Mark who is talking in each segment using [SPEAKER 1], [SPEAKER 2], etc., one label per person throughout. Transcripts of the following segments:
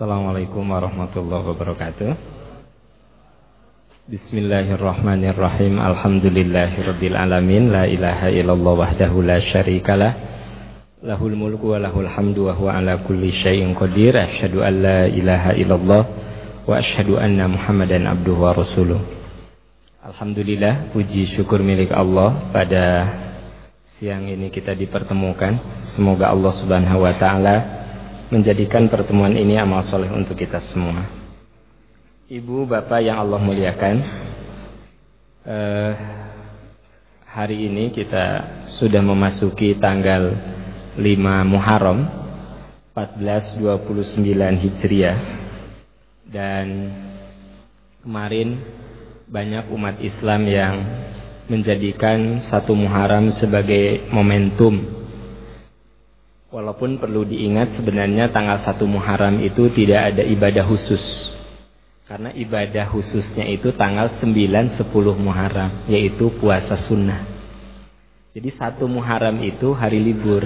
[SPEAKER 1] Assalamualaikum warahmatullahi wabarakatuh. Bismillahirrahmanirrahim. Alhamdulillahirabbil alamin La ilaha illallah wahdahu la syarikalah. Lahul mulku wa lahul hamdu wa huwa ala kulli syai'in qadir. Asyhadu an la ilaha illallah wa asyhadu anna Muhammadan abduhu wa rasuluh. Alhamdulillah puji syukur milik Allah. Pada siang ini kita dipertemukan. Semoga Allah Subhanahu wa taala menjadikan pertemuan ini amal soleh untuk kita semua. Ibu, bapak yang Allah muliakan, eh, hari ini kita sudah memasuki tanggal 5 Muharram 1429 Hijriah dan kemarin banyak umat Islam yang menjadikan satu Muharram sebagai momentum Walaupun perlu diingat sebenarnya tanggal 1 Muharram itu tidak ada ibadah khusus karena ibadah khususnya itu tanggal 9 10 Muharram yaitu puasa sunnah. Jadi satu Muharram itu hari libur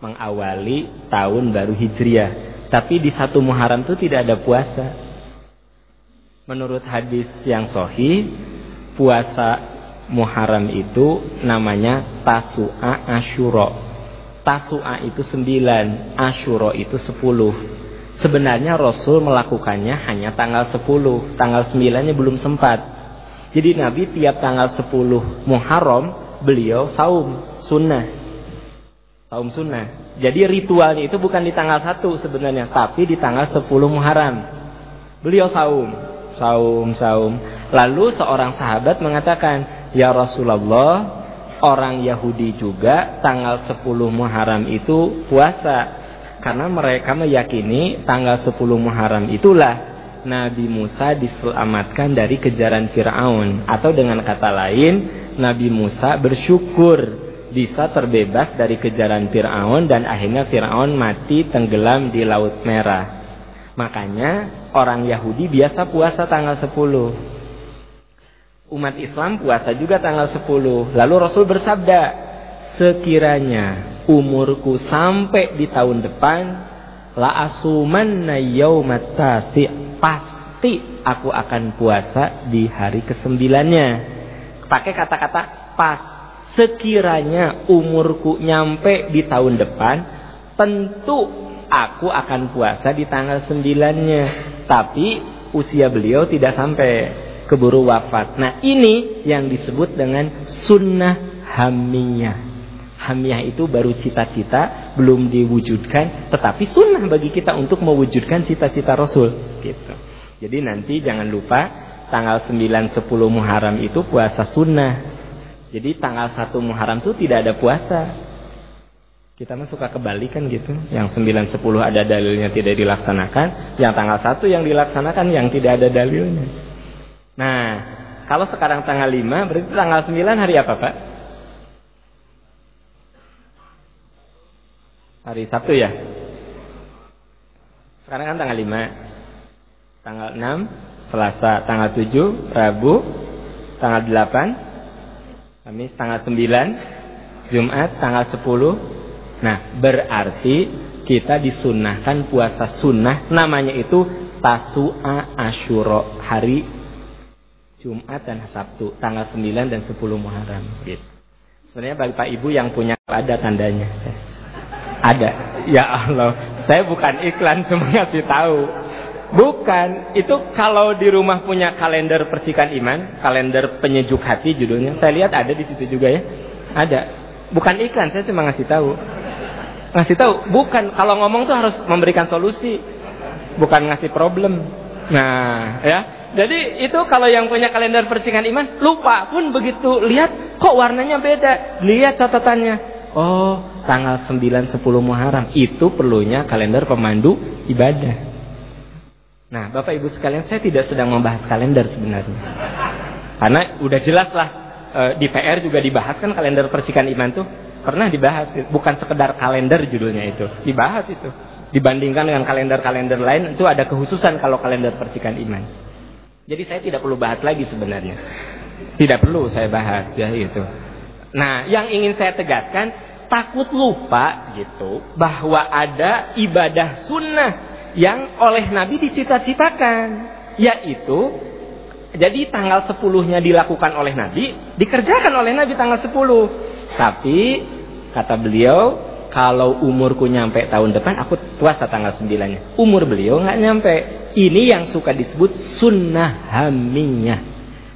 [SPEAKER 1] mengawali tahun baru Hijriah. Tapi di satu Muharram itu tidak ada puasa. Menurut hadis yang sohi, puasa Muharram itu namanya Tasu'a Ashura. Tasu'a itu 9, Ashura itu 10. Sebenarnya Rasul melakukannya hanya tanggal 10 Tanggal 9-nya belum sempat. Jadi Nabi tiap tanggal 10 Muharram Beliau saum sunnah. Saum sunnah. Jadi ritualnya itu bukan di tanggal 1 sebenarnya Tapi di tanggal 10 Muharram. Beliau saum. Saum, saum. Lalu seorang sahabat mengatakan Ya Rasulullah Orang Yahudi juga tanggal 10 Muharram itu puasa. Karena mereka meyakini tanggal 10 Muharram itulah Nabi Musa diselamatkan dari kejaran Fir'aun. Atau dengan kata lain Nabi Musa bersyukur bisa terbebas dari kejaran Fir'aun Dan akhirnya Fir'aun mati tenggelam di Laut Merah. Makanya orang Yahudi biasa puasa tanggal 10 Umat Islam puasa juga tanggal 10 Lalu Rasul bersabda Sekiranya umurku sampai di tahun depan la asumanna yaumatasi pasti aku akan puasa di hari kesembilannya. Pakai kata-kata pas. Sekiranya umurku nyampe di tahun depan tentu aku akan puasa di tanggal sembilannya. Tapi usia beliau tidak sampai keburu wafat nah ini yang disebut dengan sunnah hamiyah Hamiah itu baru cita-cita, belum diwujudkan, tetapi sunnah bagi kita untuk mewujudkan cita-cita Rasul. Gitu. Jadi nanti jangan lupa tanggal 9 10 Muharram itu puasa sunnah. Jadi tanggal 1 Muharram itu tidak ada puasa. Kita mah suka kebalikan gitu. Yang 9 10 ada dalilnya tidak dilaksanakan, yang tanggal 1 yang dilaksanakan yang tidak ada dalilnya. Nah, kalau sekarang tanggal 5 berarti tanggal 9 hari apa, Pak? Hari Sabtu ya? Sekarang kan tanggal 5. Tanggal 6 Selasa, tanggal 7 Rabu, tanggal 8 Kamis tanggal 9 Jumat tanggal 10 Nah berarti kita disunahkan puasa sunnah Namanya itu Tasu'a Ashuro Hari Jumat dan Sabtu Tanggal 9 dan 10 Muharram gitu. Sebenarnya bagi Pak Ibu yang punya ada tandanya ada. Ya Allah, saya bukan iklan cuma ngasih tahu. Bukan, itu kalau di rumah punya kalender percikan iman, kalender penyejuk hati judulnya. Saya lihat ada di situ juga ya. Ada. Bukan iklan, saya cuma ngasih tahu. Ngasih tahu, bukan kalau ngomong tuh harus memberikan solusi, bukan ngasih problem. Nah, ya. Jadi itu kalau yang punya kalender percikan iman lupa pun begitu lihat kok warnanya beda. Lihat catatannya. Oh, tanggal 9 10 Muharram itu perlunya kalender pemandu ibadah. Nah, Bapak Ibu sekalian, saya tidak sedang membahas kalender sebenarnya. Karena udah jelas lah e, di PR juga dibahas kan kalender percikan iman tuh pernah dibahas, bukan sekedar kalender judulnya itu, dibahas itu. Dibandingkan dengan kalender-kalender lain itu ada kekhususan kalau kalender percikan iman. Jadi saya tidak perlu bahas lagi sebenarnya. Tidak perlu saya bahas ya itu. Nah, yang ingin saya tegaskan takut lupa gitu bahwa ada ibadah sunnah yang oleh Nabi dicita-citakan, yaitu jadi tanggal 10-nya dilakukan oleh Nabi, dikerjakan oleh Nabi tanggal 10. Tapi kata beliau, kalau umurku nyampe tahun depan, aku puasa tanggal 9-nya. Umur beliau nggak nyampe. Ini yang suka disebut sunnah hamiyah.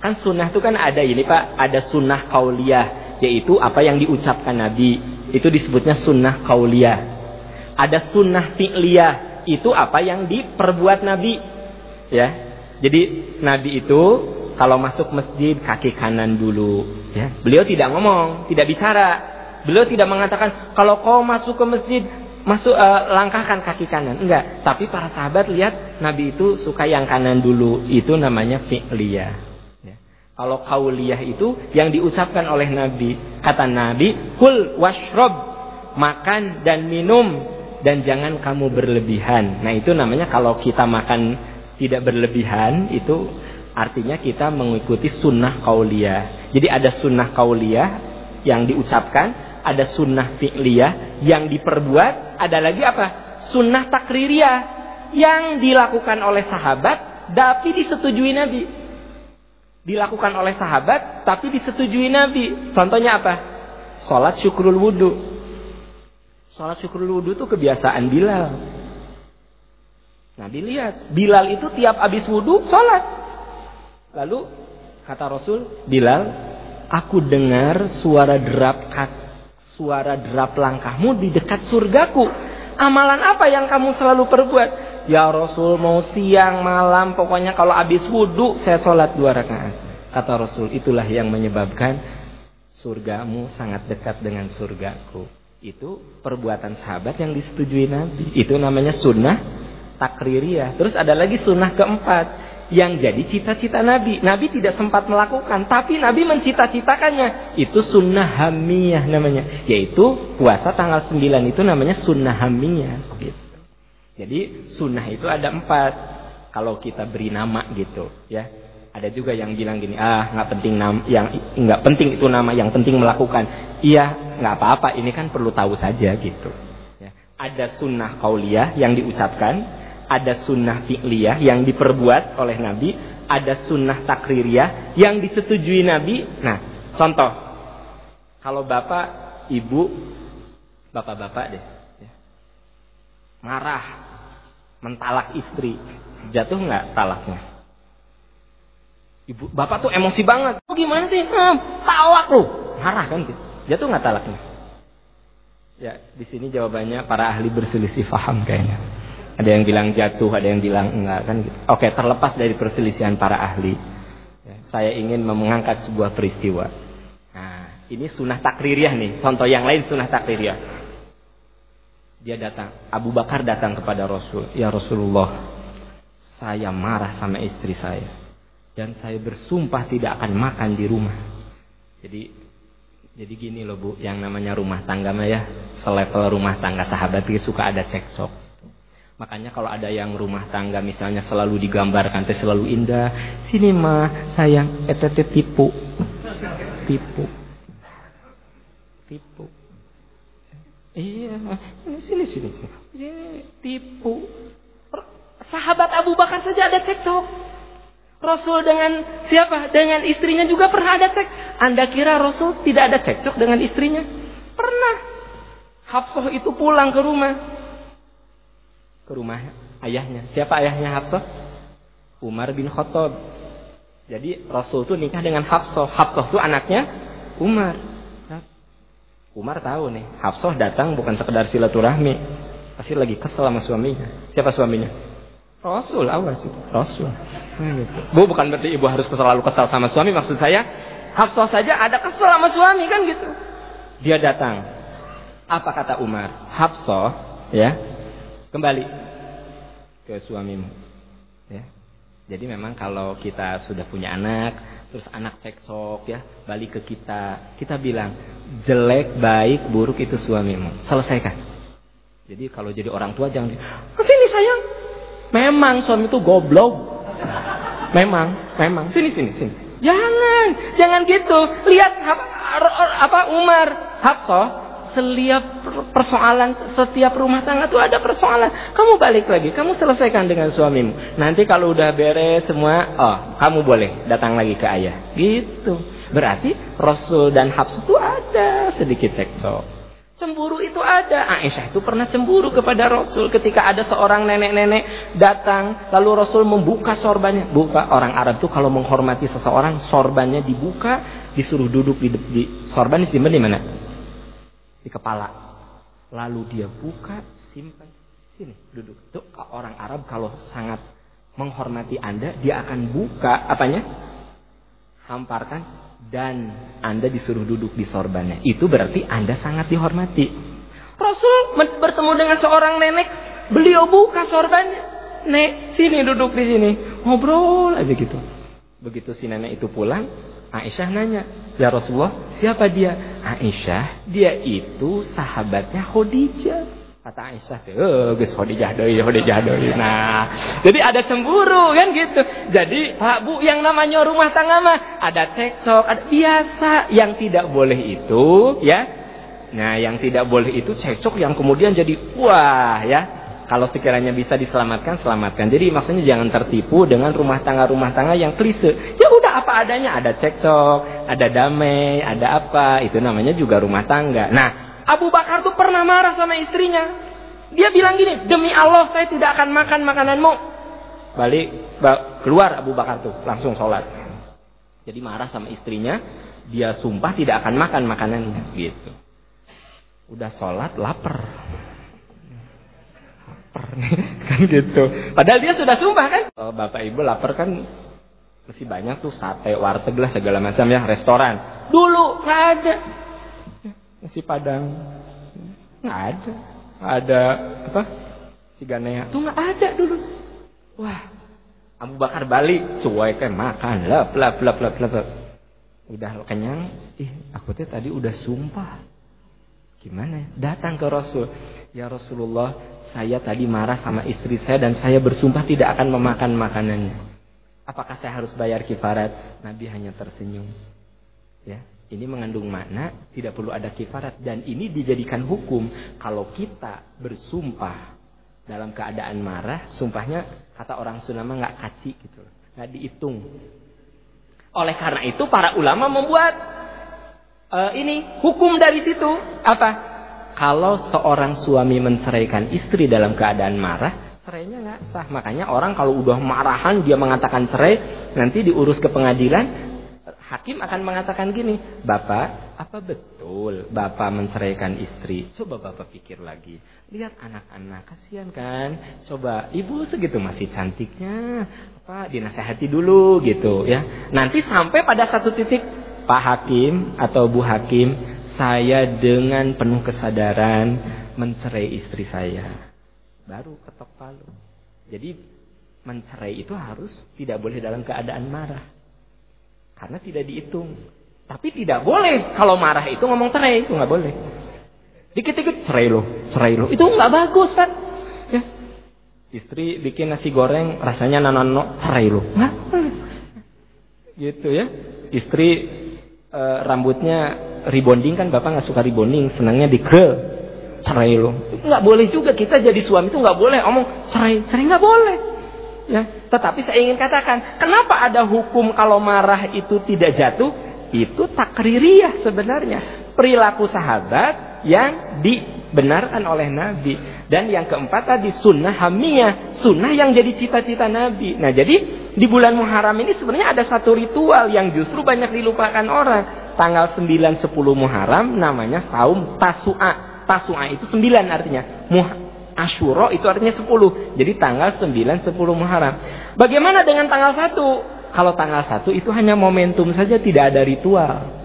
[SPEAKER 1] Kan sunnah itu kan ada ini Pak, ada sunnah kauliyah, yaitu apa yang diucapkan Nabi. Itu disebutnya sunnah kauliyah. Ada sunnah fi'liyah, itu apa yang diperbuat Nabi. Ya. Jadi Nabi itu kalau masuk masjid kaki kanan dulu, ya. Beliau tidak ngomong, tidak bicara. Beliau tidak mengatakan kalau kau masuk ke masjid masuk uh, langkahkan kaki kanan. Enggak, tapi para sahabat lihat Nabi itu suka yang kanan dulu. Itu namanya fi'liyah. Ya. Kalau kauliyah itu yang diucapkan oleh Nabi. Kata Nabi, "Kul washrob." Makan dan minum dan jangan kamu berlebihan. Nah, itu namanya kalau kita makan tidak berlebihan itu artinya kita mengikuti sunnah kauliyah. Jadi ada sunnah kauliyah yang diucapkan, ada sunnah fi'liyah yang diperbuat, ada lagi apa? Sunnah takririyah yang dilakukan oleh sahabat tapi disetujui Nabi. Dilakukan oleh sahabat tapi disetujui Nabi. Contohnya apa? Salat syukrul wudhu Sholat syukur wudhu itu kebiasaan Bilal. Nabi lihat, Bilal itu tiap habis wudhu sholat. Lalu kata Rasul, Bilal, aku dengar suara derap suara derap langkahmu di dekat surgaku. Amalan apa yang kamu selalu perbuat? Ya Rasul mau siang malam pokoknya kalau habis wudhu saya sholat dua rakaat. Kata Rasul itulah yang menyebabkan surgamu sangat dekat dengan surgaku. Itu perbuatan sahabat yang disetujui Nabi. Itu namanya sunnah takririyah. Terus ada lagi sunnah keempat yang jadi cita-cita Nabi. Nabi tidak sempat melakukan, tapi Nabi mencita-citakannya. Itu sunnah hamiyah namanya. Yaitu puasa tanggal 9 itu namanya sunnah hamiyah. Gitu. Jadi sunnah itu ada empat. Kalau kita beri nama gitu, ya ada juga yang bilang gini, ah nggak penting nama, yang nggak penting itu nama, yang penting melakukan. Iya, nggak apa-apa. Ini kan perlu tahu saja gitu. Ya. Ada sunnah kauliyah yang diucapkan, ada sunnah fi'liyah yang diperbuat oleh Nabi, ada sunnah takririyah yang disetujui Nabi. Nah, contoh, kalau bapak, ibu, bapak-bapak deh, ya. marah, mentalak istri, jatuh nggak talaknya? Ibu, bapak tuh emosi banget. Oh gimana sih? Hmm, talak lu. Marah kan gitu. Dia tuh nggak talaknya. Ya, di sini jawabannya para ahli berselisih paham kayaknya. Ada yang bilang jatuh, ada yang bilang enggak kan gitu. Oke, terlepas dari perselisihan para ahli. Ya, saya ingin mengangkat sebuah peristiwa. Nah, ini sunnah takririyah nih. Contoh yang lain sunnah takririyah. Dia datang, Abu Bakar datang kepada Rasul. Ya Rasulullah, saya marah sama istri saya dan saya bersumpah tidak akan makan di rumah. Jadi jadi gini loh Bu, yang namanya rumah tangga mah ya selevel rumah tangga sahabat itu suka ada cekcok. Makanya kalau ada yang rumah tangga misalnya selalu digambarkan teh selalu indah, sini mah sayang etete tipu. Tipu. Tipu. Iya, sini sini sini. Sini tipu. Sahabat Abu Bakar saja ada cekcok. Rasul dengan siapa? Dengan istrinya juga pernah ada cek. Anda kira Rasul tidak ada cekcok dengan istrinya? Pernah. Hafsah itu pulang ke rumah. Ke rumah ayahnya. Siapa ayahnya Hafsah? Umar bin Khattab. Jadi Rasul itu nikah dengan Hafsah. Hafsah itu anaknya Umar. Umar tahu nih, Hafsah datang bukan sekedar silaturahmi. Pasti lagi kesel sama suaminya. Siapa suaminya? Rasul awas itu Rasul. Nah, gitu. Bu bukan berarti ibu harus selalu kesal sama suami. Maksud saya Hafsah saja ada kesal sama suami kan gitu. Dia datang. Apa kata Umar? Hafsah ya kembali ke suamimu. Ya. Jadi memang kalau kita sudah punya anak, terus anak cekcok ya, balik ke kita, kita bilang jelek, baik, buruk itu suamimu. Selesaikan. Jadi kalau jadi orang tua jangan, sini sayang, Memang suami itu goblok. Memang, memang. Sini, sini, sini. Jangan, jangan gitu. Lihat apa, apa Umar, Hafsah, setiap persoalan, setiap rumah tangga tuh ada persoalan. Kamu balik lagi, kamu selesaikan dengan suamimu. Nanti kalau udah beres semua, oh, kamu boleh datang lagi ke ayah. Gitu. Berarti Rasul dan Hafsah itu ada sedikit cekcok. Cemburu itu ada. Aisyah itu pernah cemburu kepada Rasul ketika ada seorang nenek-nenek datang lalu Rasul membuka sorbannya. Buka orang Arab itu kalau menghormati seseorang sorbannya dibuka, disuruh duduk di, di sorban disimpan di mana? Di kepala. Lalu dia buka, simpan sini duduk. Itu orang Arab kalau sangat menghormati Anda, dia akan buka apanya? Hamparkan dan Anda disuruh duduk di sorbannya. Itu berarti Anda sangat dihormati. Rasul bertemu dengan seorang nenek, beliau buka sorbannya. Nek, sini duduk di sini. Ngobrol aja gitu. Begitu si nenek itu pulang, Aisyah nanya, "Ya Rasulullah, siapa dia?" Aisyah, dia itu sahabatnya Khadijah. Kata Aisyah oh, geus Khadijah deui, Khadijah deui. Nah, jadi ada cemburu kan gitu. Jadi, Pak Bu, yang namanya rumah tangga mah ada cekcok, ada biasa. Yang tidak boleh itu, ya. Nah, yang tidak boleh itu cekcok yang kemudian jadi wah, ya. Kalau sekiranya bisa diselamatkan, selamatkan. Jadi maksudnya jangan tertipu dengan rumah tangga-rumah tangga yang klise. Ya udah apa adanya, ada cekcok, ada damai, ada apa, itu namanya juga rumah tangga. Nah, Abu Bakar tuh pernah marah sama istrinya. Dia bilang gini, demi Allah saya tidak akan makan makananmu. Balik keluar Abu Bakar tuh langsung sholat. Jadi marah sama istrinya, dia sumpah tidak akan makan makanannya gitu. Udah sholat lapar. Lapar nih kan gitu. Padahal dia sudah sumpah kan. Kalau bapak ibu lapar kan masih banyak tuh sate, warteg lah segala macam ya, restoran. Dulu nggak ada. Nasi padang. Nggak ada. Ada apa? Si ganea. Tuh nggak ada dulu. Wah Abu Bakar balik cuek kan makan lap lap lap lap lap udah kenyang. Ih aku teh tadi udah sumpah gimana? Datang ke Rasul. Ya Rasulullah saya tadi marah sama istri saya dan saya bersumpah tidak akan memakan makanannya. Apakah saya harus bayar kifarat? Nabi hanya tersenyum. Ya ini mengandung makna tidak perlu ada kifarat. Dan ini dijadikan hukum. Kalau kita bersumpah dalam keadaan marah, sumpahnya kata orang Sunda mah nggak kaci gitu, nggak dihitung. Oleh karena itu para ulama membuat uh, ini hukum dari situ apa? Kalau seorang suami menceraikan istri dalam keadaan marah, cerainya nggak sah. Makanya orang kalau udah marahan dia mengatakan cerai, nanti diurus ke pengadilan, hakim akan mengatakan gini, Bapak, apa betul Bapak menceraikan istri? Coba Bapak pikir lagi. Lihat anak-anak, kasihan kan? Coba, ibu segitu masih cantiknya. Apa, dinasehati dulu gitu ya. Nanti sampai pada satu titik, Pak Hakim atau Bu Hakim, saya dengan penuh kesadaran mencerai istri saya. Baru ketok palu. Jadi mencerai itu harus tidak boleh dalam keadaan marah. Karena tidak dihitung. Tapi tidak boleh kalau marah itu ngomong cerai itu nggak boleh. Dikit-dikit cerai lo, cerai lo. Itu nggak bagus kan? Ya. Istri bikin nasi goreng rasanya nanono cerai lo. Nggak. Gitu ya. Istri e, rambutnya rebonding kan bapak nggak suka rebonding, senangnya di curl. Cerai lo. Nggak boleh juga kita jadi suami itu nggak boleh omong cerai, cerai nggak boleh. Ya, tetapi saya ingin katakan, kenapa ada hukum kalau marah itu tidak jatuh? Itu takririyah sebenarnya. Perilaku sahabat yang dibenarkan oleh Nabi. Dan yang keempat tadi sunnah hamiyah. Sunnah yang jadi cita-cita Nabi. Nah jadi di bulan Muharram ini sebenarnya ada satu ritual yang justru banyak dilupakan orang. Tanggal 9-10 Muharram namanya saum tasu'a. Tasu'a itu 9 artinya. Muh Ashuro itu artinya 10. Jadi tanggal 9 10 Muharram. Bagaimana dengan tanggal 1? Kalau tanggal 1 itu hanya momentum saja tidak ada ritual.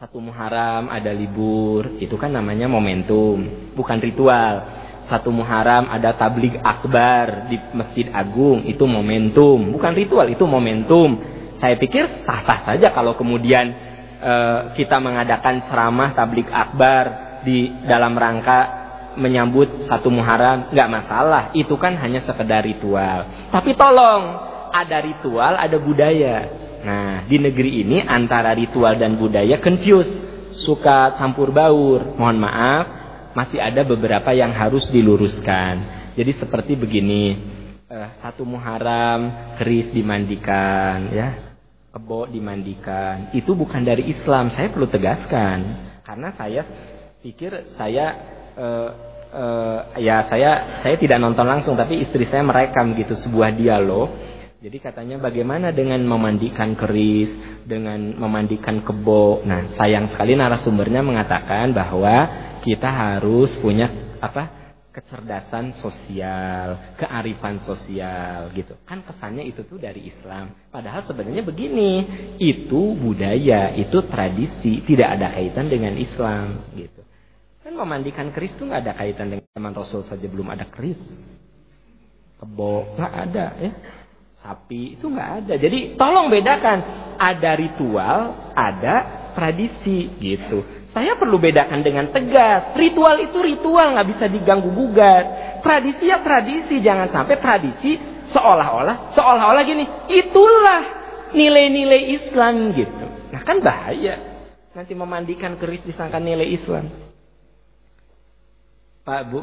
[SPEAKER 1] Satu Muharram ada libur, itu kan namanya momentum, bukan ritual. Satu Muharram ada tablik akbar di Masjid Agung, itu momentum, bukan ritual, itu momentum. Saya pikir sah-sah saja kalau kemudian uh, kita mengadakan ceramah tablik akbar di dalam rangka menyambut satu Muharram. Nggak masalah. Itu kan hanya sekedar ritual. Tapi tolong ada ritual ada budaya. Nah di negeri ini antara ritual dan budaya confuse suka campur baur. Mohon maaf, masih ada beberapa yang harus diluruskan. Jadi seperti begini, uh, satu Muharram keris dimandikan, ya, kebo dimandikan. Itu bukan dari Islam. Saya perlu tegaskan, karena saya pikir saya uh, uh, ya saya saya tidak nonton langsung tapi istri saya merekam gitu sebuah dialog jadi katanya bagaimana dengan memandikan keris, dengan memandikan kebo. Nah, sayang sekali narasumbernya mengatakan bahwa kita harus punya apa? kecerdasan sosial, kearifan sosial gitu. Kan kesannya itu tuh dari Islam. Padahal sebenarnya begini, itu budaya, itu tradisi, tidak ada kaitan dengan Islam gitu. Kan memandikan keris tuh nggak ada kaitan dengan zaman Rasul saja belum ada keris. Kebo nggak ada ya. Sapi itu nggak ada. Jadi tolong bedakan ada ritual, ada tradisi gitu. Saya perlu bedakan dengan tegas. Ritual itu ritual nggak bisa diganggu gugat. Tradisi ya tradisi, jangan sampai tradisi seolah-olah seolah-olah gini. Itulah nilai-nilai Islam gitu. Nah kan bahaya. Nanti memandikan keris disangka nilai Islam. Pak Bu,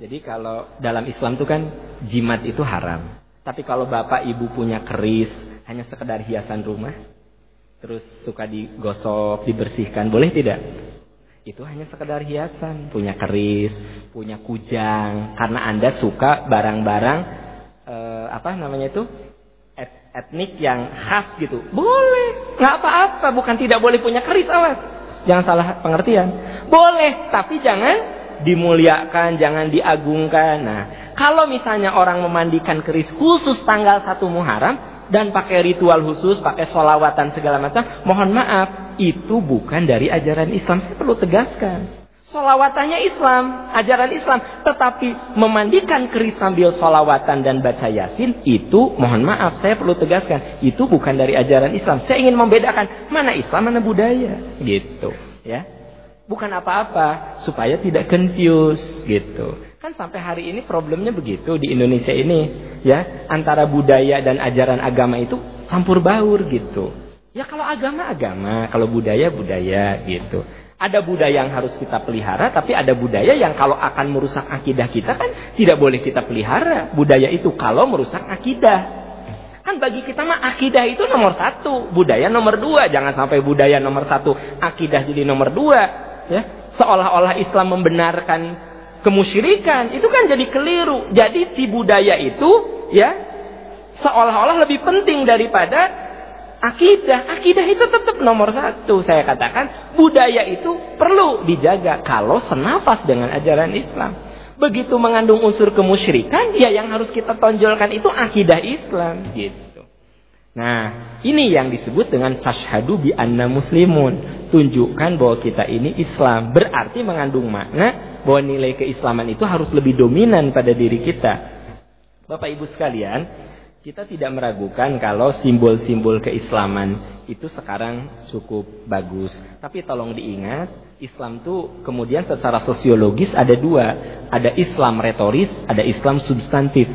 [SPEAKER 1] jadi kalau dalam Islam itu kan jimat itu haram. Tapi kalau bapak ibu punya keris hanya sekedar hiasan rumah, terus suka digosok, dibersihkan, boleh tidak? Itu hanya sekedar hiasan, punya keris, punya kujang, karena anda suka barang-barang eh, apa namanya itu? Et, etnik yang khas gitu, boleh, nggak apa-apa, bukan tidak boleh punya keris awas, jangan salah pengertian, boleh, tapi jangan dimuliakan, jangan diagungkan. Nah, kalau misalnya orang memandikan keris khusus tanggal 1 Muharram dan pakai ritual khusus, pakai solawatan segala macam, mohon maaf, itu bukan dari ajaran Islam. Saya perlu tegaskan. Solawatannya Islam, ajaran Islam. Tetapi memandikan keris sambil solawatan dan baca yasin, itu mohon maaf, saya perlu tegaskan. Itu bukan dari ajaran Islam. Saya ingin membedakan mana Islam, mana budaya. Gitu. Ya bukan apa-apa supaya tidak confuse gitu. Kan sampai hari ini problemnya begitu di Indonesia ini ya, antara budaya dan ajaran agama itu campur baur gitu. Ya kalau agama agama, kalau budaya budaya gitu. Ada budaya yang harus kita pelihara, tapi ada budaya yang kalau akan merusak akidah kita kan tidak boleh kita pelihara. Budaya itu kalau merusak akidah. Kan bagi kita mah akidah itu nomor satu, budaya nomor dua. Jangan sampai budaya nomor satu, akidah jadi nomor dua ya seolah-olah Islam membenarkan kemusyrikan. Itu kan jadi keliru. Jadi si budaya itu ya seolah-olah lebih penting daripada akidah. Akidah itu tetap nomor satu saya katakan. Budaya itu perlu dijaga kalau senafas dengan ajaran Islam. Begitu mengandung unsur kemusyrikan ya yang harus kita tonjolkan itu akidah Islam gitu. Nah ini yang disebut dengan fashhadu bi anna muslimun tunjukkan bahwa kita ini Islam. Berarti mengandung makna bahwa nilai keislaman itu harus lebih dominan pada diri kita. Bapak Ibu sekalian, kita tidak meragukan kalau simbol-simbol keislaman itu sekarang cukup bagus. Tapi tolong diingat, Islam itu kemudian secara sosiologis ada dua. Ada Islam retoris, ada Islam substantif.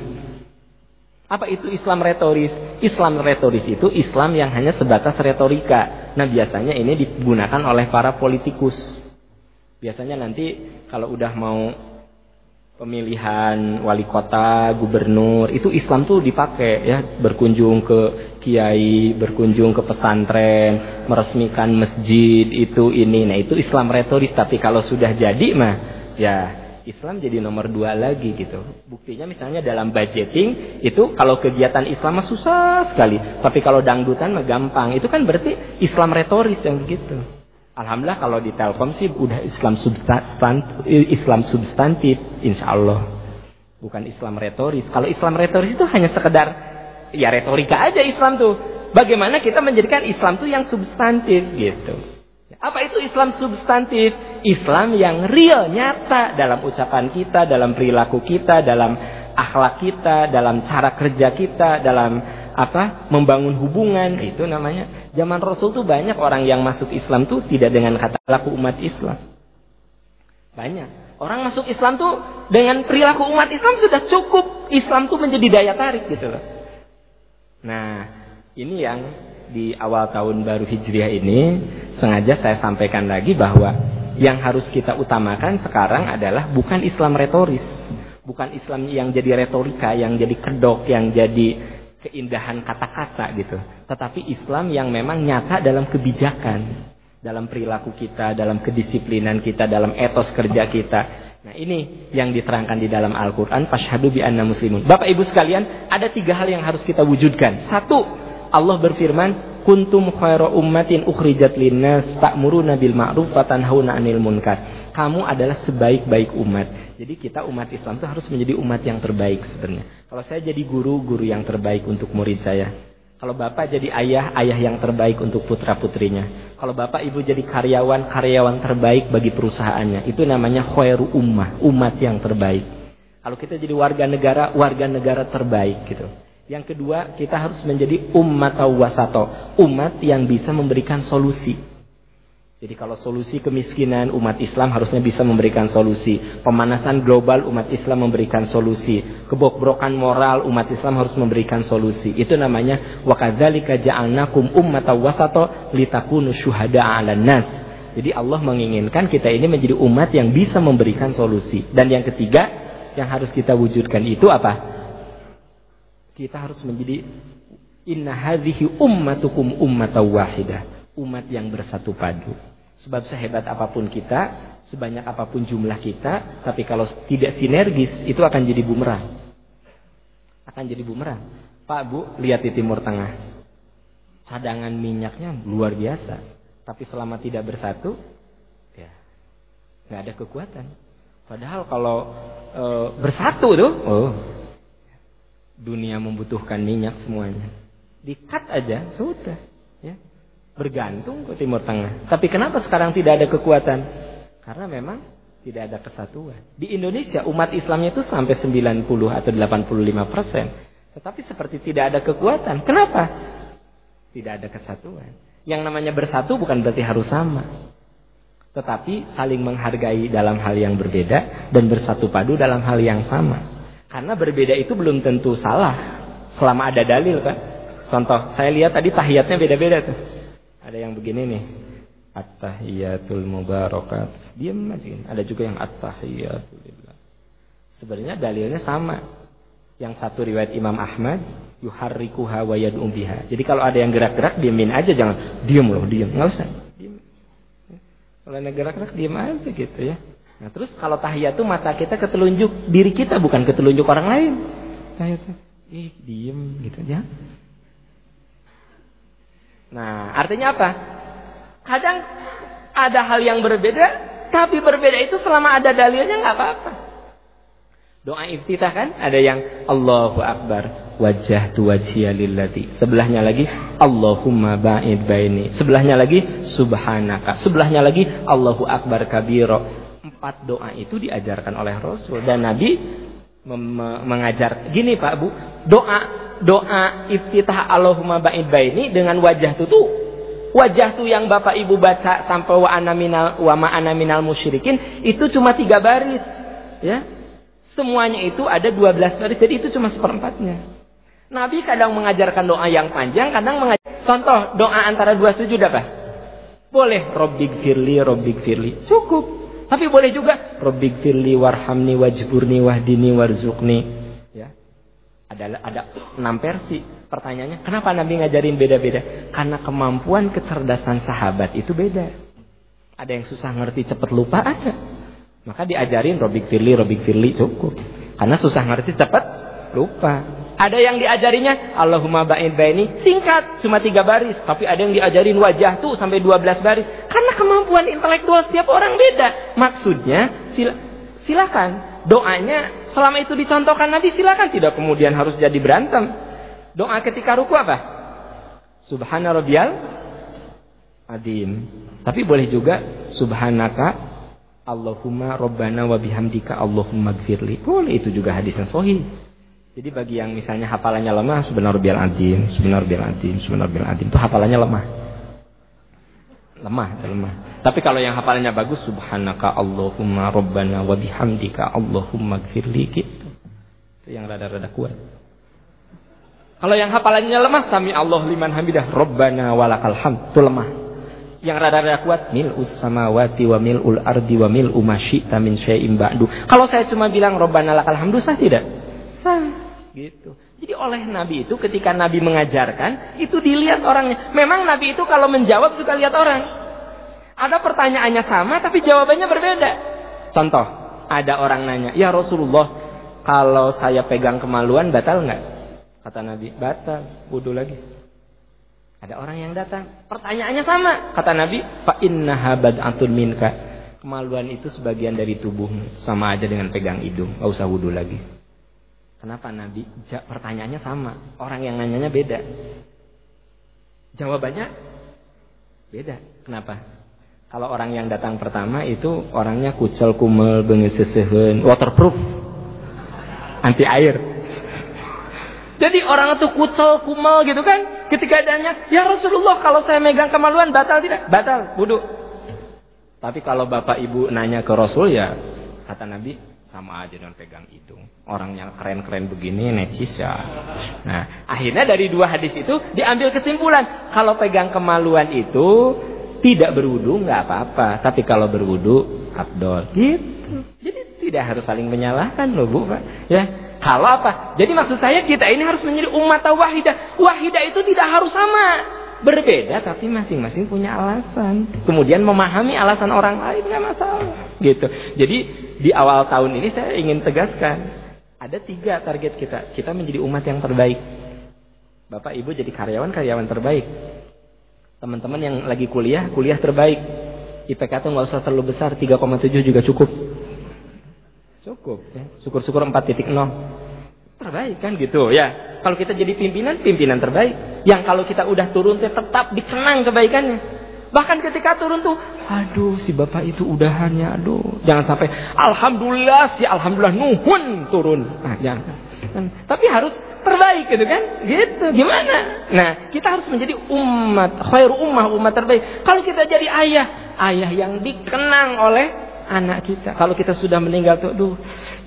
[SPEAKER 1] Apa itu Islam retoris? Islam retoris itu Islam yang hanya sebatas retorika. Nah biasanya ini digunakan oleh para politikus. Biasanya nanti kalau udah mau pemilihan wali kota, gubernur, itu Islam tuh dipakai ya, berkunjung ke kiai, berkunjung ke pesantren, meresmikan masjid itu ini. Nah itu Islam retoris. Tapi kalau sudah jadi mah ya Islam jadi nomor dua lagi gitu. Buktinya misalnya dalam budgeting itu kalau kegiatan Islam mah susah sekali. Tapi kalau dangdutan mah gampang. Itu kan berarti Islam retoris yang begitu. Alhamdulillah kalau di Telkom sih udah Islam substantif, Islam substantif insya Allah. Bukan Islam retoris. Kalau Islam retoris itu hanya sekedar ya retorika aja Islam tuh. Bagaimana kita menjadikan Islam tuh yang substantif gitu. Apa itu Islam substantif? Islam yang real, nyata dalam ucapan kita, dalam perilaku kita, dalam akhlak kita, dalam cara kerja kita, dalam apa membangun hubungan. Itu namanya zaman Rasul tuh banyak orang yang masuk Islam tuh tidak dengan kata laku umat Islam. Banyak. Orang masuk Islam tuh dengan perilaku umat Islam sudah cukup. Islam tuh menjadi daya tarik gitu loh. Nah ini yang di awal tahun baru Hijriah ini sengaja saya sampaikan lagi bahwa yang harus kita utamakan sekarang adalah bukan Islam retoris, bukan Islam yang jadi retorika, yang jadi kedok, yang jadi keindahan kata-kata gitu. Tetapi Islam yang memang nyata dalam kebijakan, dalam perilaku kita, dalam kedisiplinan kita, dalam etos kerja kita. Nah ini yang diterangkan di dalam Al-Quran. Fashhadu bi anna muslimun. Bapak ibu sekalian, ada tiga hal yang harus kita wujudkan. Satu, Allah berfirman, kuntum khaira ummatin ukhrijat linnas ta'muruna bil ma'ruf wa tanhauna 'anil munkar. Kamu adalah sebaik-baik umat. Jadi kita umat Islam itu harus menjadi umat yang terbaik sebenarnya. Kalau saya jadi guru, guru yang terbaik untuk murid saya. Kalau bapak jadi ayah, ayah yang terbaik untuk putra-putrinya. Kalau bapak ibu jadi karyawan, karyawan terbaik bagi perusahaannya. Itu namanya khairu ummah, umat yang terbaik. Kalau kita jadi warga negara, warga negara terbaik gitu. Yang kedua, kita harus menjadi umat wasato, umat yang bisa memberikan solusi. Jadi kalau solusi kemiskinan umat Islam harusnya bisa memberikan solusi. Pemanasan global umat Islam memberikan solusi. Kebobrokan moral umat Islam harus memberikan solusi. Itu namanya wa kadzalika ja'alnakum ummatan wasata litakunu syuhada 'alan nas. Jadi Allah menginginkan kita ini menjadi umat yang bisa memberikan solusi. Dan yang ketiga yang harus kita wujudkan itu apa? Kita harus menjadi inna hadhihi ummatukum ummatan wahidah umat yang bersatu padu. Sebab sehebat apa pun kita, sebanyak apa pun jumlah kita, tapi kalau tidak sinergis, itu akan jadi bumerang. Akan jadi bumerang. Pak Bu, lihat di Timur Tengah. Cadangan minyaknya luar biasa. Tapi selama tidak bersatu, ya nggak ada kekuatan. Padahal kalau e, bersatu tuh, oh, dunia membutuhkan minyak semuanya. Dikat aja, sudah. Ya bergantung ke Timur Tengah. Tapi kenapa sekarang tidak ada kekuatan? Karena memang tidak ada kesatuan. Di Indonesia umat Islamnya itu sampai 90 atau 85 persen. Tetapi seperti tidak ada kekuatan. Kenapa? Tidak ada kesatuan. Yang namanya bersatu bukan berarti harus sama. Tetapi saling menghargai dalam hal yang berbeda dan bersatu padu dalam hal yang sama. Karena berbeda itu belum tentu salah selama ada dalil kan. Contoh, saya lihat tadi tahiyatnya beda-beda tuh. Ada yang begini nih. At-tahiyatul mubarakat. Diam aja. Ada juga yang at-tahiyatul Sebenarnya dalilnya sama. Yang satu riwayat Imam Ahmad, yuharrikuha wa yad'um biha. Jadi kalau ada yang gerak-gerak diamin aja jangan diam loh, diam. Enggak usah. Diam. Kalau ada gerak-gerak diam aja gitu ya. Nah, terus kalau tahiyat itu mata kita ketelunjuk diri kita bukan ketelunjuk orang lain. Tahiyat ih diem gitu aja. Nah, artinya apa? Kadang ada hal yang berbeda, tapi berbeda itu selama ada dalilnya nggak apa-apa. Doa iftitah kan ada yang Allahu Akbar wajah tu lillati. Sebelahnya lagi Allahumma ba'id baini. Sebelahnya lagi subhanaka. Sebelahnya lagi Allahu Akbar kabiro. Empat doa itu diajarkan oleh Rasul. Dan Nabi mengajar gini Pak Bu, doa doa iftitah Allahumma ba'id baini dengan wajah tuh wajah tuh yang Bapak Ibu baca sampai wa ana minal wa ma ana minal musyrikin itu cuma tiga baris ya. Semuanya itu ada dua belas baris jadi itu cuma seperempatnya. Nabi kadang mengajarkan doa yang panjang kadang mengajar contoh doa antara dua sujud apa? Boleh robbik firli firli. Cukup tapi boleh juga robbik firli warhamni wajburni wahdini warzukni ada ada enam versi. Pertanyaannya, kenapa Nabi ngajarin beda-beda? Karena kemampuan kecerdasan sahabat itu beda. Ada yang susah ngerti cepat lupa ada. Maka diajarin Robik Firli, Robik Firli cukup. Karena susah ngerti cepat lupa. Ada yang diajarinya Allahumma ba'in baini singkat cuma tiga baris, tapi ada yang diajarin wajah tuh sampai dua belas baris. Karena kemampuan intelektual setiap orang beda. Maksudnya sila, silakan doanya selama itu dicontohkan Nabi silakan tidak kemudian harus jadi berantem. Doa ketika ruku apa? Subhana rabbiyal adim. Tapi boleh juga subhanaka Allahumma rabbana wa bihamdika Allahumma gfirli. Boleh itu juga hadis yang sahih. Jadi bagi yang misalnya hafalannya lemah, subhana rabbiyal adim, subhana rabbiyal adim, rabbiyal adim itu hafalannya lemah. Lemah, lemah. Tapi kalau yang hafalannya bagus, subhanaka Allahumma rabbana wa bihamdika Allahumma gfirli gitu. Itu yang rada-rada kuat. Kalau yang hafalannya lemah, sami Allah liman hamidah, Rabbana walakal hamd. Itu lemah. Yang rada-rada kuat, mil'us samawati wa mil'ul ardi wa mil'u masyita min syai'im ba'du. Kalau saya cuma bilang Rabbana lakal hamdu, sah tidak? Sah. Gitu. Jadi oleh Nabi itu ketika Nabi mengajarkan, itu dilihat orangnya. Memang Nabi itu kalau menjawab suka lihat orang. Ada pertanyaannya sama tapi jawabannya berbeda. Contoh, ada orang nanya, "Ya Rasulullah, kalau saya pegang kemaluan batal nggak?" Kata Nabi, batal, wudhu lagi. Ada orang yang datang, pertanyaannya sama. Kata Nabi, fa innaha bad'atun minka. Kemaluan itu sebagian dari tubuhmu, sama aja dengan pegang hidung, enggak usah wudhu lagi. Kenapa Nabi? Pertanyaannya sama, orang yang nanyanya beda. Jawabannya beda. Kenapa? Kalau orang yang datang pertama itu orangnya kucel kumel bengesesehen waterproof anti air jadi orang itu kucel, kumal gitu kan. Ketika adanya, ya Rasulullah kalau saya megang kemaluan batal tidak? Batal, wudhu. Tapi kalau bapak ibu nanya ke Rasul ya, kata Nabi, sama aja dengan pegang hidung. Orang yang keren-keren begini necis ya. Nah, akhirnya dari dua hadis itu diambil kesimpulan. Kalau pegang kemaluan itu tidak berwudu nggak apa-apa. Tapi kalau berwudu, abdol. Gitu. Jadi tidak harus saling menyalahkan loh bu. Ya, kalau apa? Jadi maksud saya kita ini harus menjadi umat wahidah. Wahidah itu tidak harus sama. Berbeda tapi masing-masing punya alasan. Kemudian memahami alasan orang lain nggak masalah. Gitu. Jadi di awal tahun ini saya ingin tegaskan. Ada tiga target kita. Kita menjadi umat yang terbaik. Bapak ibu jadi karyawan-karyawan terbaik. Teman-teman yang lagi kuliah, kuliah terbaik. IPK itu nggak usah terlalu besar, 3,7 juga cukup. Cukup ya. Syukur-syukur 4.0. Terbaik kan gitu ya. Kalau kita jadi pimpinan, pimpinan terbaik. Yang kalau kita udah turun tetap dikenang kebaikannya. Bahkan ketika turun tuh, aduh si bapak itu udahannya, aduh. Jangan sampai, alhamdulillah si alhamdulillah nuhun turun. Nah, jangan. Kan, tapi harus terbaik gitu kan? Gitu. Gimana? Nah, kita harus menjadi umat, khairu ummah, umat terbaik. Kalau kita jadi ayah, ayah yang dikenang oleh anak kita. Kalau kita sudah meninggal tuh, duh,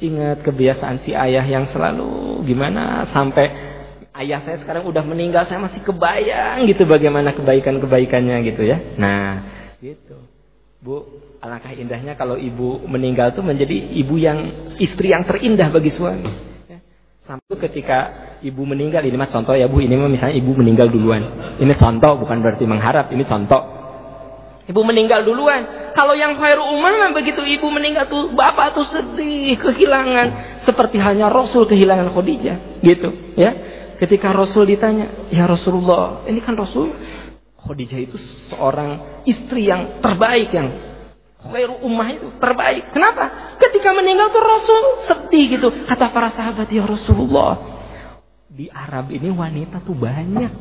[SPEAKER 1] ingat kebiasaan si ayah yang selalu gimana sampai ayah saya sekarang udah meninggal, saya masih kebayang gitu bagaimana kebaikan-kebaikannya gitu ya. Nah, gitu. Bu, alangkah indahnya kalau ibu meninggal tuh menjadi ibu yang istri yang terindah bagi suami. Ya. Sampai ketika ibu meninggal, ini mas contoh ya bu, ini mah misalnya ibu meninggal duluan. Ini contoh bukan berarti mengharap, ini contoh. Ibu meninggal duluan. Kalau yang khairu umah begitu ibu meninggal tuh bapak tuh sedih, kehilangan seperti halnya Rasul kehilangan Khadijah, gitu, ya. Ketika Rasul ditanya, "Ya Rasulullah, ini kan Rasul Khadijah itu seorang istri yang terbaik yang khairu umah itu terbaik. Kenapa? Ketika meninggal tuh Rasul sedih gitu. Kata para sahabat, "Ya Rasulullah, di Arab ini wanita tuh banyak."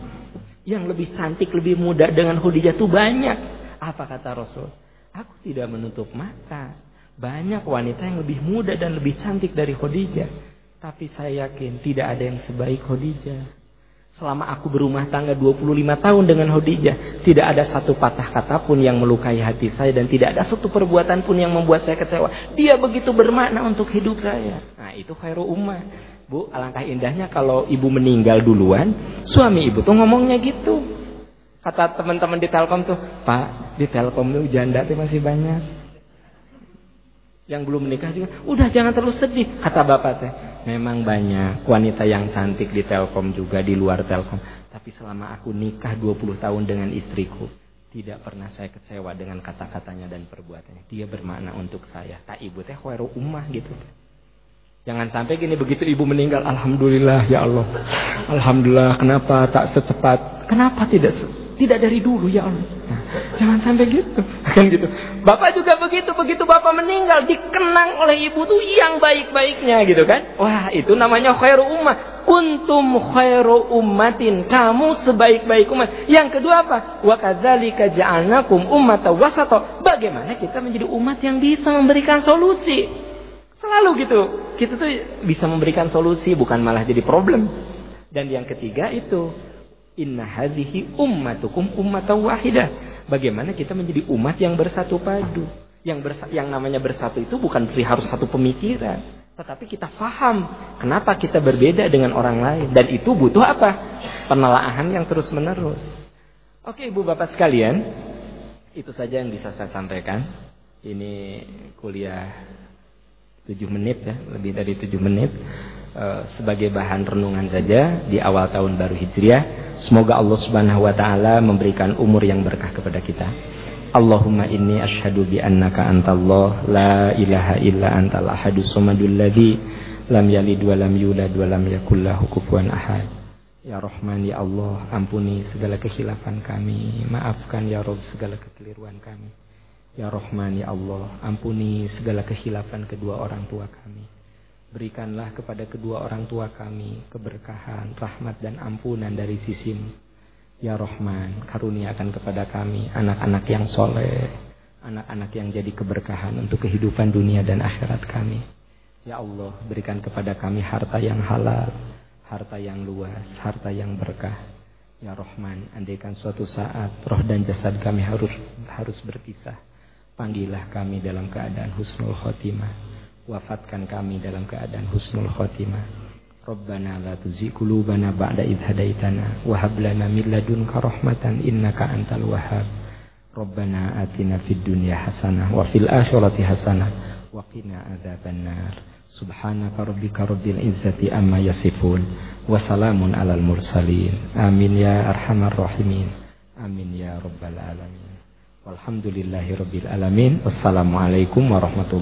[SPEAKER 1] Yang lebih cantik, lebih muda dengan Khadijah tuh banyak. Apa kata Rasul? Aku tidak menutup mata. Banyak wanita yang lebih muda dan lebih cantik dari Khadijah. Tapi saya yakin tidak ada yang sebaik Khadijah. Selama aku berumah tangga 25 tahun dengan Khadijah, tidak ada satu patah kata pun yang melukai hati saya dan tidak ada satu perbuatan pun yang membuat saya kecewa. Dia begitu bermakna untuk hidup saya. Nah, itu khairu ummah. Bu, alangkah indahnya kalau ibu meninggal duluan, suami ibu tuh ngomongnya gitu. Kata teman-teman di Telkom tuh, Pak, di Telkom tuh janda tuh masih banyak. Yang belum menikah juga, udah jangan terlalu sedih. Kata bapak teh, memang banyak wanita yang cantik di Telkom juga di luar Telkom. Tapi selama aku nikah 20 tahun dengan istriku, tidak pernah saya kecewa dengan kata-katanya dan perbuatannya. Dia bermakna untuk saya. Tak ibu teh khairu ummah gitu. Jangan sampai gini begitu ibu meninggal, alhamdulillah ya Allah. Alhamdulillah kenapa tak secepat? Kenapa tidak tidak dari dulu ya Allah. Nah, jangan sampai gitu. Kan gitu. Bapak juga begitu. Begitu bapak meninggal. Dikenang oleh ibu tuh yang baik-baiknya gitu kan. Wah itu namanya khairu ummah. Kuntum khairu ummatin. Kamu sebaik-baik umat. Yang kedua apa? Wa kadzalika ja'alnakum ummatan wasata. Bagaimana kita menjadi umat yang bisa memberikan solusi. Selalu gitu. Kita tuh bisa memberikan solusi. Bukan malah jadi problem. Dan yang ketiga itu Inna hadhihi ummatukum ummatan wahidah. Bagaimana kita menjadi umat yang bersatu padu. Yang bersa yang namanya bersatu itu bukan berarti harus satu pemikiran. Tetapi kita faham kenapa kita berbeda dengan orang lain. Dan itu butuh apa? Penelaahan yang terus menerus. Oke ibu bapak sekalian. Itu saja yang bisa saya sampaikan. Ini kuliah 7 menit ya. Lebih dari 7 menit. Eh, sebagai bahan renungan saja di awal tahun baru Hijriah. Semoga Allah Subhanahu wa taala memberikan umur yang berkah kepada kita. Allahumma inni ashadu bi annaka antallah la ilaha illa antal ahadus samadul ladzi lam yalid wa lam yulad wa lam yakul lahu kufuwan ahad. Ya Rahman ya Allah, ampuni segala kekhilafan kami, maafkan ya Rabb segala kekeliruan kami. Ya Rahman ya Allah, ampuni segala kekhilafan kedua orang tua kami. Berikanlah kepada kedua orang tua kami keberkahan, rahmat dan ampunan dari sisimu. Ya Rahman, karuniakan kepada kami anak-anak yang soleh, anak-anak yang jadi keberkahan untuk kehidupan dunia dan akhirat kami. Ya Allah, berikan kepada kami harta yang halal, harta yang luas, harta yang berkah. Ya Rahman, andaikan suatu saat roh dan jasad kami harus harus berpisah, panggillah kami dalam keadaan husnul khotimah. Wafatkan kami dalam keadaan husnul khotimah. Rabbana la tuzigh qulubana ba'da idh hadaitana wa hab lana min ladunka rahmatan innaka antal wahhab. Rabbana atina fid dunya hasanah wa fil akhirati hasanah wa qina adzabannar. Subhanaka rabbika rabbil izzati amma yasifun wa salamun alal mursalin. Amin ya arhamar rahimin. Amin ya rabbal alamin. Walhamdulillahi rabbil alamin. Wassalamualaikum warahmatullahi